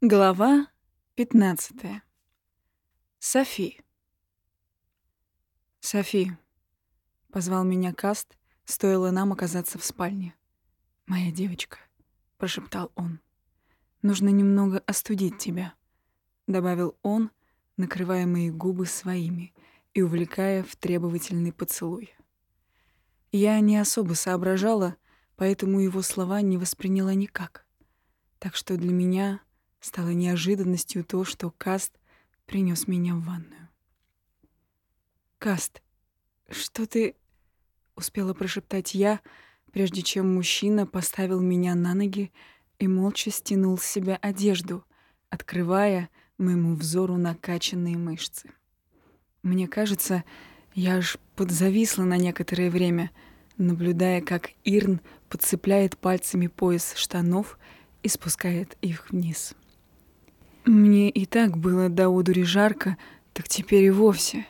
Глава 15. Софи. Софи. Позвал меня Каст, стоило нам оказаться в спальне. Моя девочка, прошептал он. Нужно немного остудить тебя, добавил он, накрывая мои губы своими и увлекая в требовательный поцелуй. Я не особо соображала, поэтому его слова не восприняла никак. Так что для меня стало неожиданностью то, что Каст принес меня в ванную. «Каст, что ты...» — успела прошептать я, прежде чем мужчина поставил меня на ноги и молча стянул с себя одежду, открывая моему взору накачанные мышцы. Мне кажется, я аж подзависла на некоторое время, наблюдая, как Ирн подцепляет пальцами пояс штанов и спускает их вниз. Мне и так было до одури жарко, так теперь и вовсе.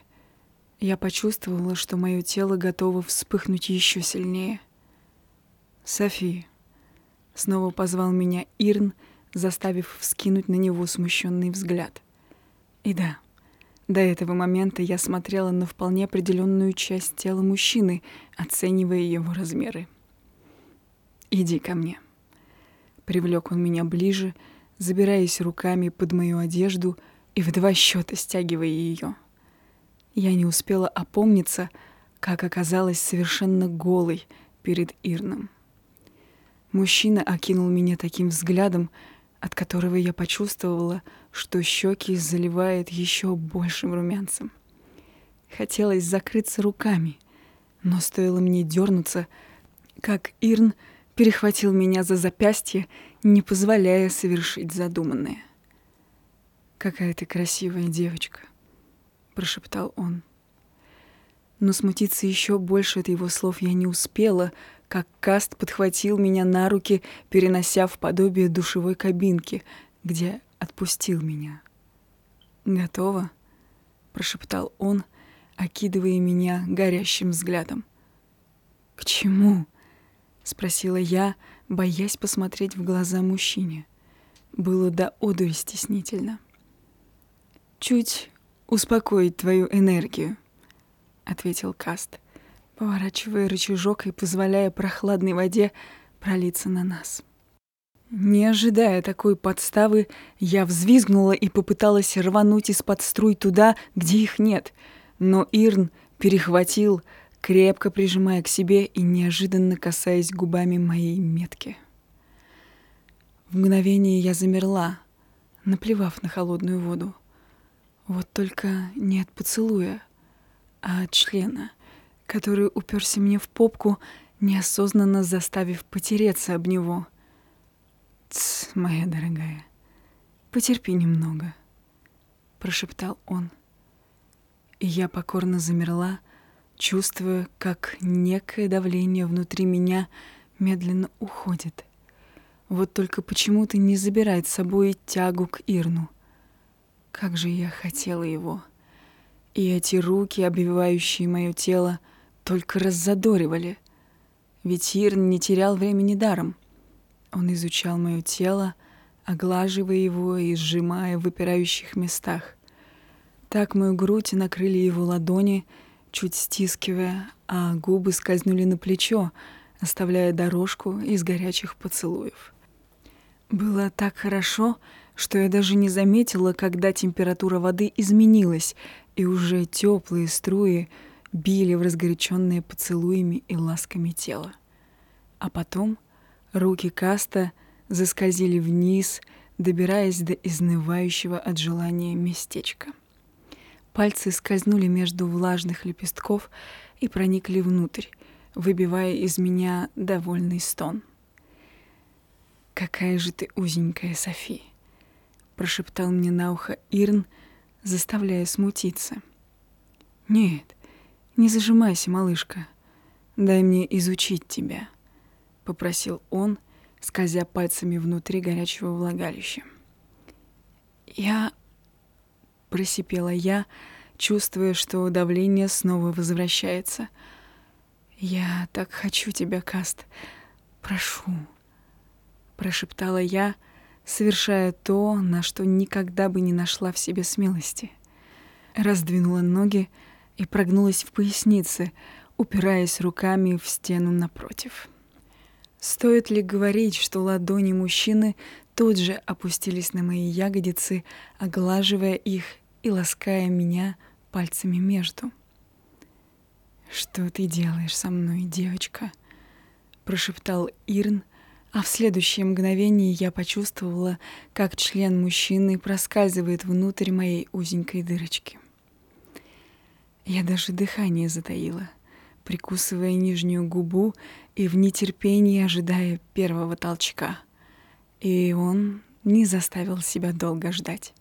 Я почувствовала, что мое тело готово вспыхнуть еще сильнее. «Софи», — снова позвал меня Ирн, заставив вскинуть на него смущенный взгляд. И да, до этого момента я смотрела на вполне определенную часть тела мужчины, оценивая его размеры. «Иди ко мне». Привлек он меня ближе, — забираясь руками под мою одежду и в два счета стягивая ее. Я не успела опомниться, как оказалась совершенно голой перед Ирном. Мужчина окинул меня таким взглядом, от которого я почувствовала, что щеки заливает еще большим румянцем. Хотелось закрыться руками, но стоило мне дернуться, как Ирн перехватил меня за запястье не позволяя совершить задуманное. «Какая ты красивая девочка», — прошептал он. Но смутиться еще больше от его слов я не успела, как Каст подхватил меня на руки, перенося в подобие душевой кабинки, где отпустил меня. «Готово?» — прошептал он, окидывая меня горящим взглядом. «К чему?» — спросила я, — боясь посмотреть в глаза мужчине. Было до одури стеснительно. «Чуть успокоить твою энергию», — ответил Каст, поворачивая рычажок и позволяя прохладной воде пролиться на нас. Не ожидая такой подставы, я взвизгнула и попыталась рвануть из-под струй туда, где их нет, но Ирн перехватил, крепко прижимая к себе и неожиданно касаясь губами моей метки. В мгновение я замерла, наплевав на холодную воду. Вот только не от поцелуя, а от члена, который уперся мне в попку, неосознанно заставив потереться об него. «Тсс, моя дорогая, потерпи немного», — прошептал он. И я покорно замерла, чувствуя, как некое давление внутри меня медленно уходит. Вот только почему-то не забирает с собой тягу к Ирну. Как же я хотела его. И эти руки, обвивающие мое тело, только раззадоривали. Ведь Ирн не терял времени даром. Он изучал мое тело, оглаживая его и сжимая в выпирающих местах. Так мою грудь накрыли его ладони — чуть стискивая, а губы скользнули на плечо, оставляя дорожку из горячих поцелуев. Было так хорошо, что я даже не заметила, когда температура воды изменилась, и уже теплые струи били в разгоряченные поцелуями и ласками тело. А потом руки Каста заскользили вниз, добираясь до изнывающего от желания местечка. Пальцы скользнули между влажных лепестков и проникли внутрь, выбивая из меня довольный стон. «Какая же ты узенькая, Софи!» — прошептал мне на ухо Ирн, заставляя смутиться. «Нет, не зажимайся, малышка. Дай мне изучить тебя», — попросил он, скользя пальцами внутри горячего влагалища. «Я — просипела я, чувствуя, что давление снова возвращается. «Я так хочу тебя, Каст. Прошу», — прошептала я, совершая то, на что никогда бы не нашла в себе смелости. Раздвинула ноги и прогнулась в пояснице, упираясь руками в стену напротив. Стоит ли говорить, что ладони мужчины тут же опустились на мои ягодицы, оглаживая их и лаская меня пальцами между. «Что ты делаешь со мной, девочка?» — прошептал Ирн, а в следующее мгновение я почувствовала, как член мужчины проскальзывает внутрь моей узенькой дырочки. Я даже дыхание затаила, прикусывая нижнюю губу и в нетерпении ожидая первого толчка. И он не заставил себя долго ждать.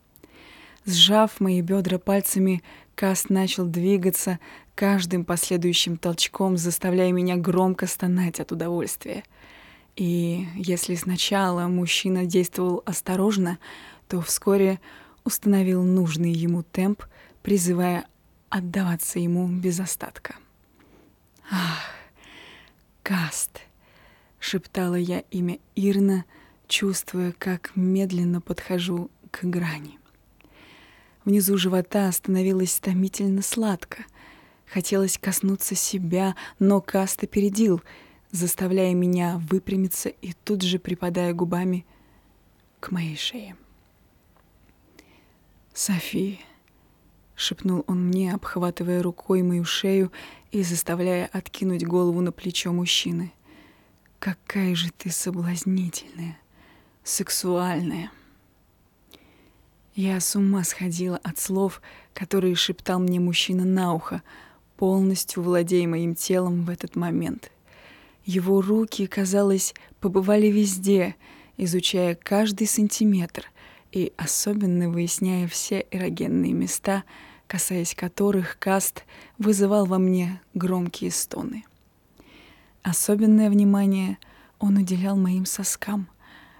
Сжав мои бедра пальцами, Каст начал двигаться каждым последующим толчком, заставляя меня громко стонать от удовольствия. И если сначала мужчина действовал осторожно, то вскоре установил нужный ему темп, призывая отдаваться ему без остатка. «Ах, Каст!» — шептала я имя Ирна, чувствуя, как медленно подхожу к грани. Внизу живота становилось томительно сладко. Хотелось коснуться себя, но Каст опередил, заставляя меня выпрямиться и тут же припадая губами к моей шее. «София!» шепнул он мне, обхватывая рукой мою шею и заставляя откинуть голову на плечо мужчины. Какая же ты соблазнительная, сексуальная. Я с ума сходила от слов, которые шептал мне мужчина на ухо, полностью владея моим телом в этот момент. Его руки, казалось, побывали везде, изучая каждый сантиметр и особенно выясняя все эрогенные места — касаясь которых Каст вызывал во мне громкие стоны. Особенное внимание он уделял моим соскам,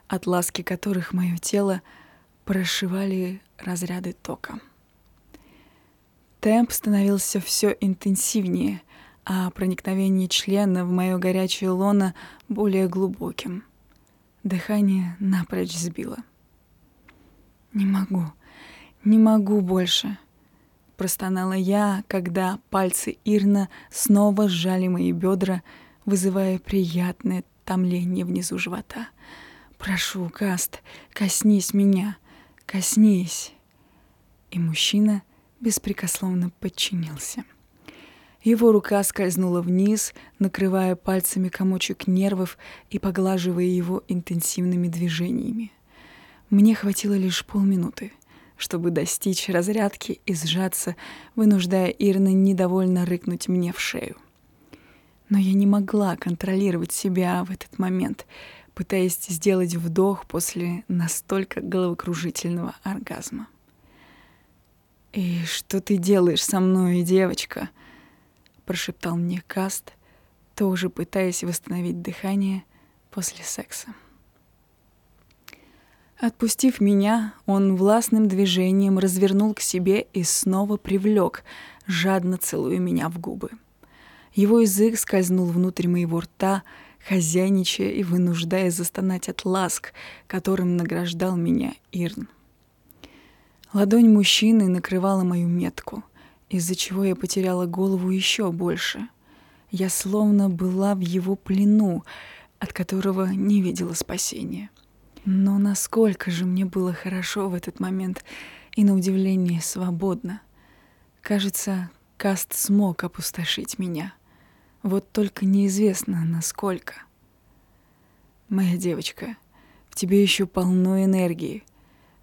от ласки которых мое тело прошивали разряды тока. Темп становился все интенсивнее, а проникновение члена в мое горячее лоно более глубоким. Дыхание напрочь сбило. «Не могу, не могу больше», простонала я, когда пальцы Ирна снова сжали мои бедра, вызывая приятное томление внизу живота. «Прошу, Каст, коснись меня, коснись!» И мужчина беспрекословно подчинился. Его рука скользнула вниз, накрывая пальцами комочек нервов и поглаживая его интенсивными движениями. Мне хватило лишь полминуты — чтобы достичь разрядки и сжаться, вынуждая Ирна недовольно рыкнуть мне в шею. Но я не могла контролировать себя в этот момент, пытаясь сделать вдох после настолько головокружительного оргазма. «И что ты делаешь со мной, девочка?» — прошептал мне Каст, тоже пытаясь восстановить дыхание после секса. Отпустив меня, он властным движением развернул к себе и снова привлек, жадно целуя меня в губы. Его язык скользнул внутрь моего рта, хозяйничая и вынуждая застонать от ласк, которым награждал меня Ирн. Ладонь мужчины накрывала мою метку, из-за чего я потеряла голову еще больше. Я словно была в его плену, от которого не видела спасения. Но насколько же мне было хорошо в этот момент и, на удивление, свободно. Кажется, Каст смог опустошить меня. Вот только неизвестно, насколько. Моя девочка, в тебе еще полно энергии,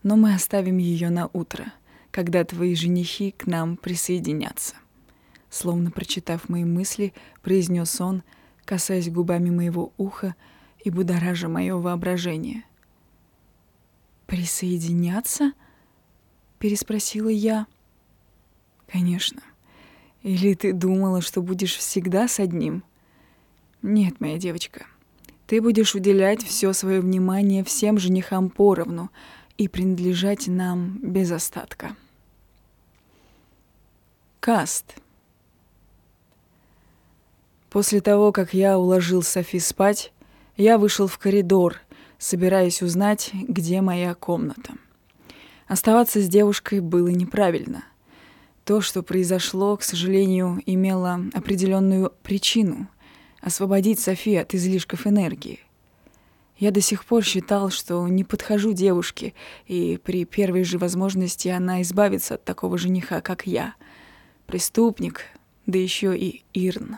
но мы оставим ее на утро, когда твои женихи к нам присоединятся. Словно прочитав мои мысли, произнес он, касаясь губами моего уха и будоража мое воображение — «Присоединяться?» — переспросила я. «Конечно. Или ты думала, что будешь всегда с одним?» «Нет, моя девочка. Ты будешь уделять все свое внимание всем женихам поровну и принадлежать нам без остатка». Каст. После того, как я уложил Софи спать, я вышел в коридор — собираясь узнать, где моя комната. Оставаться с девушкой было неправильно. То, что произошло, к сожалению, имело определенную причину — освободить Софи от излишков энергии. Я до сих пор считал, что не подхожу девушке, и при первой же возможности она избавится от такого жениха, как я. Преступник, да еще и Ирн.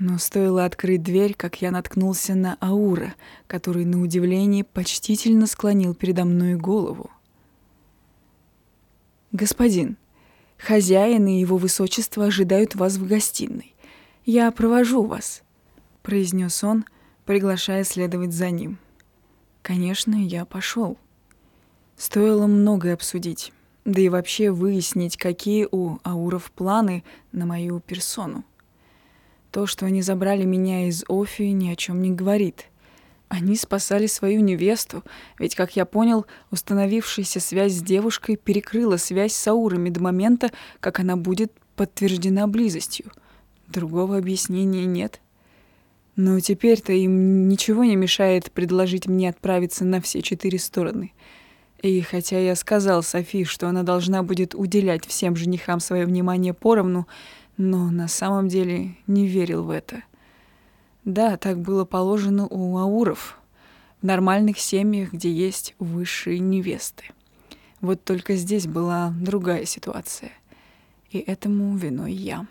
Но стоило открыть дверь, как я наткнулся на Аура, который, на удивление, почтительно склонил передо мной голову. «Господин, хозяин и его высочество ожидают вас в гостиной. Я провожу вас», — произнес он, приглашая следовать за ним. Конечно, я пошел. Стоило многое обсудить, да и вообще выяснить, какие у ауров планы на мою персону. То, что они забрали меня из Офи, ни о чем не говорит. Они спасали свою невесту, ведь, как я понял, установившаяся связь с девушкой перекрыла связь с аурами до момента, как она будет подтверждена близостью. Другого объяснения нет. Но теперь-то им ничего не мешает предложить мне отправиться на все четыре стороны. И хотя я сказал Софи, что она должна будет уделять всем женихам свое внимание поровну, но на самом деле не верил в это. Да, так было положено у ауров, в нормальных семьях, где есть высшие невесты. Вот только здесь была другая ситуация, и этому виной я.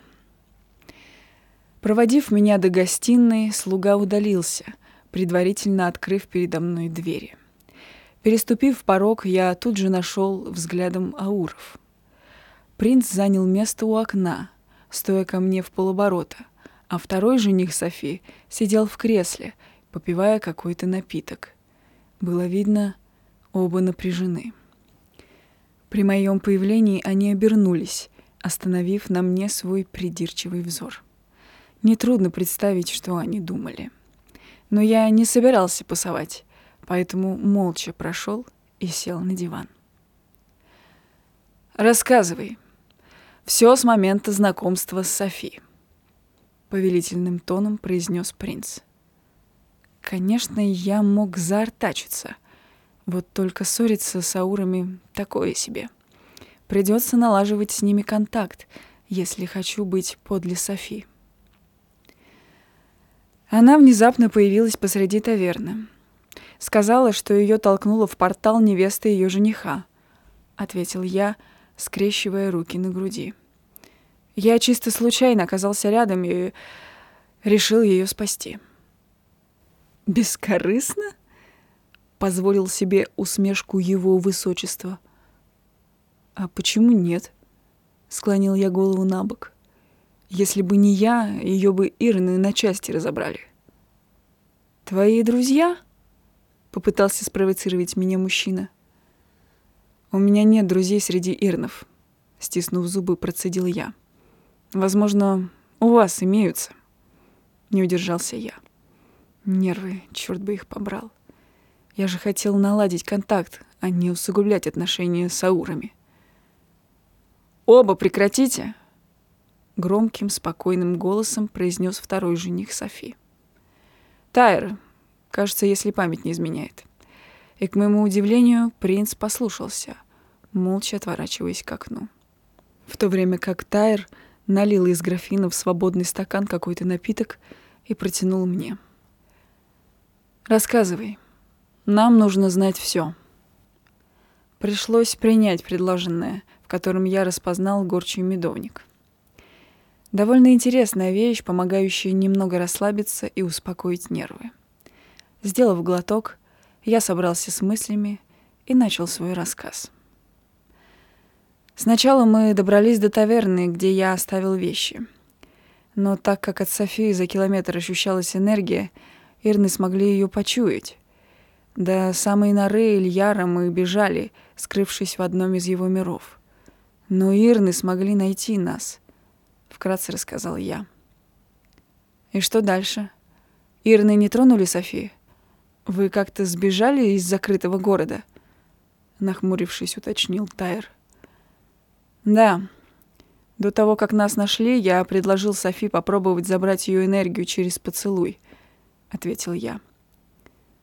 Проводив меня до гостиной, слуга удалился, предварительно открыв передо мной двери. Переступив порог, я тут же нашел взглядом ауров. Принц занял место у окна, стоя ко мне в полоборота, а второй жених Софи сидел в кресле, попивая какой-то напиток. Было видно, оба напряжены. При моем появлении они обернулись, остановив на мне свой придирчивый взор. Нетрудно представить, что они думали. Но я не собирался пасовать, поэтому молча прошел и сел на диван. «Рассказывай», все с момента знакомства с Софи. Повелительным тоном произнес принц. Конечно, я мог заортачиться. Вот только ссориться с аурами такое себе. Придется налаживать с ними контакт, если хочу быть подле Софи. Она внезапно появилась посреди таверны. Сказала, что ее толкнула в портал невеста ее жениха, ответил я, — скрещивая руки на груди. Я чисто случайно оказался рядом и решил ее спасти. «Бескорыстно?» — позволил себе усмешку его высочества. «А почему нет?» — склонил я голову на бок. «Если бы не я, ее бы Ирны на части разобрали». «Твои друзья?» — попытался спровоцировать меня мужчина. — «У меня нет друзей среди ирнов», — стиснув зубы, процедил я. «Возможно, у вас имеются». Не удержался я. Нервы, черт бы их побрал. Я же хотел наладить контакт, а не усугублять отношения с аурами. «Оба прекратите!» Громким, спокойным голосом произнес второй жених Софи. «Тайр, кажется, если память не изменяет». И, к моему удивлению, принц послушался, молча отворачиваясь к окну. В то время как Тайр налил из графина в свободный стакан какой-то напиток и протянул мне. «Рассказывай. Нам нужно знать все. Пришлось принять предложенное, в котором я распознал горчий медовник. Довольно интересная вещь, помогающая немного расслабиться и успокоить нервы. Сделав глоток, я собрался с мыслями и начал свой рассказ. Сначала мы добрались до таверны, где я оставил вещи. Но так как от Софии за километр ощущалась энергия, Ирны смогли ее почуять. До самой норы Ильяра мы бежали, скрывшись в одном из его миров. Но Ирны смогли найти нас, — вкратце рассказал я. И что дальше? Ирны не тронули Софию? «Вы как-то сбежали из закрытого города?» Нахмурившись, уточнил Тайр. «Да. До того, как нас нашли, я предложил Софи попробовать забрать ее энергию через поцелуй», — ответил я.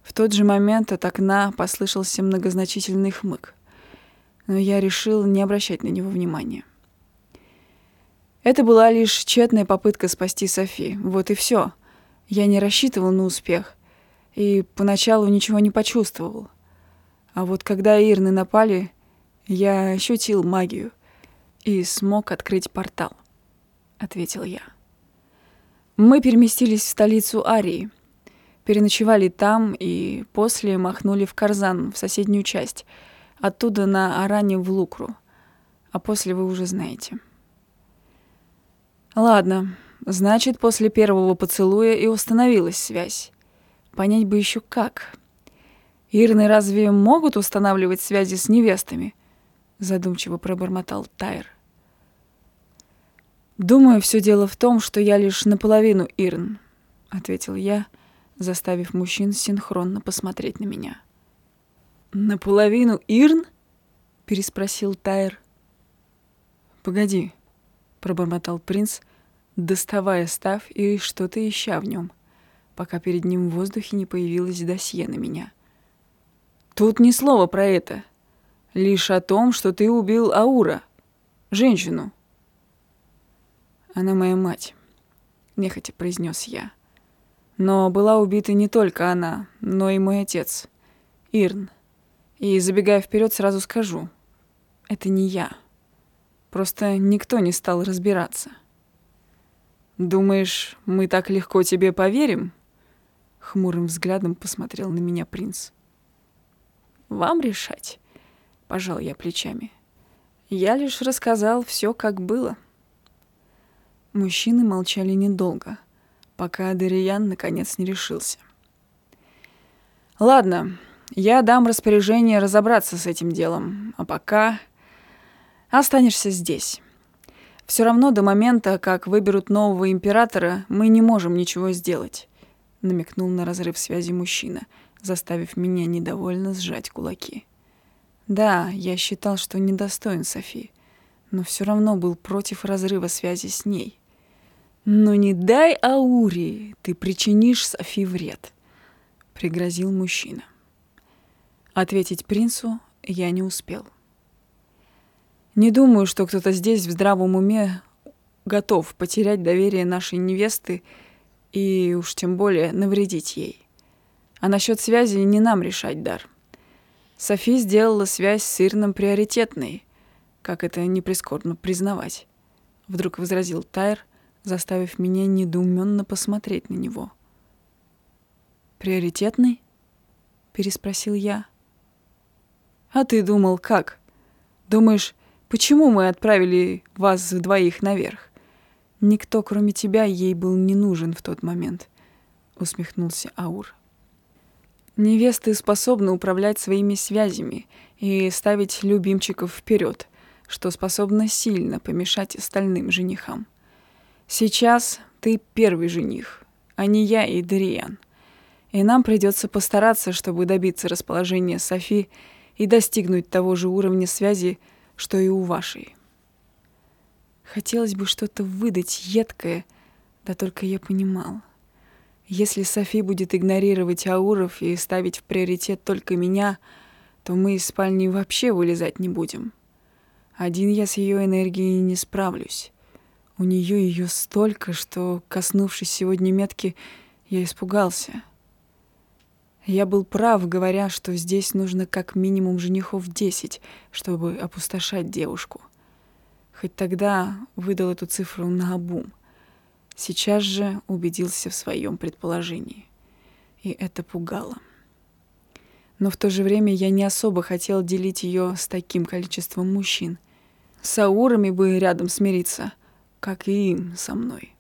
В тот же момент от окна послышался многозначительный хмык, но я решил не обращать на него внимания. Это была лишь тщетная попытка спасти Софи. Вот и все. Я не рассчитывал на успех и поначалу ничего не почувствовал. А вот когда Ирны напали, я ощутил магию и смог открыть портал, ответил я. Мы переместились в столицу Арии, переночевали там и после махнули в Карзан, в соседнюю часть, оттуда на Аране в Лукру. А после вы уже знаете. Ладно, значит, после первого поцелуя и установилась связь. Понять бы еще как. Ирны разве могут устанавливать связи с невестами? Задумчиво пробормотал Тайр. Думаю, все дело в том, что я лишь наполовину Ирн, ответил я, заставив мужчин синхронно посмотреть на меня. Наполовину Ирн? переспросил Тайр. Погоди, пробормотал принц, доставая став и что-то ища в нем, пока перед ним в воздухе не появилось досье на меня. Тут ни слова про это, лишь о том, что ты убил Аура, женщину. Она моя мать, нехотя произнес я. Но была убита не только она, но и мой отец, Ирн. И забегая вперед, сразу скажу, это не я. Просто никто не стал разбираться. «Думаешь, мы так легко тебе поверим?» Хмурым взглядом посмотрел на меня принц. «Вам решать», — пожал я плечами. «Я лишь рассказал все, как было». Мужчины молчали недолго, пока Адериян наконец не решился. «Ладно, я дам распоряжение разобраться с этим делом, а пока Останешься здесь. Все равно до момента, как выберут нового императора, мы не можем ничего сделать», — намекнул на разрыв связи мужчина, заставив меня недовольно сжать кулаки. «Да, я считал, что недостоин Софи, но все равно был против разрыва связи с ней. Но не дай Аури, ты причинишь Софи вред», — пригрозил мужчина. Ответить принцу я не успел. Не думаю, что кто-то здесь в здравом уме готов потерять доверие нашей невесты и уж тем более навредить ей. А насчет связи не нам решать, Дар. Софи сделала связь с Ирном приоритетной, как это не прискорбно признавать. Вдруг возразил Тайр, заставив меня недоуменно посмотреть на него. «Приоритетный?» — переспросил я. «А ты думал, как? Думаешь, Почему мы отправили вас двоих наверх? Никто, кроме тебя, ей был не нужен в тот момент, усмехнулся Аур. Невесты способны управлять своими связями и ставить любимчиков вперед, что способно сильно помешать остальным женихам. Сейчас ты первый жених, а не я и Дариан. И нам придется постараться, чтобы добиться расположения Софи и достигнуть того же уровня связи, что и у вашей. Хотелось бы что-то выдать едкое, да только я понимал. Если Софи будет игнорировать Ауров и ставить в приоритет только меня, то мы из спальни вообще вылезать не будем. Один я с ее энергией не справлюсь. У нее ее столько, что, коснувшись сегодня метки, я испугался. Я был прав, говоря, что здесь нужно как минимум женихов десять, чтобы опустошать девушку. Хоть тогда выдал эту цифру на обум. Сейчас же убедился в своем предположении. И это пугало. Но в то же время я не особо хотел делить ее с таким количеством мужчин. С аурами бы рядом смириться, как и им со мной.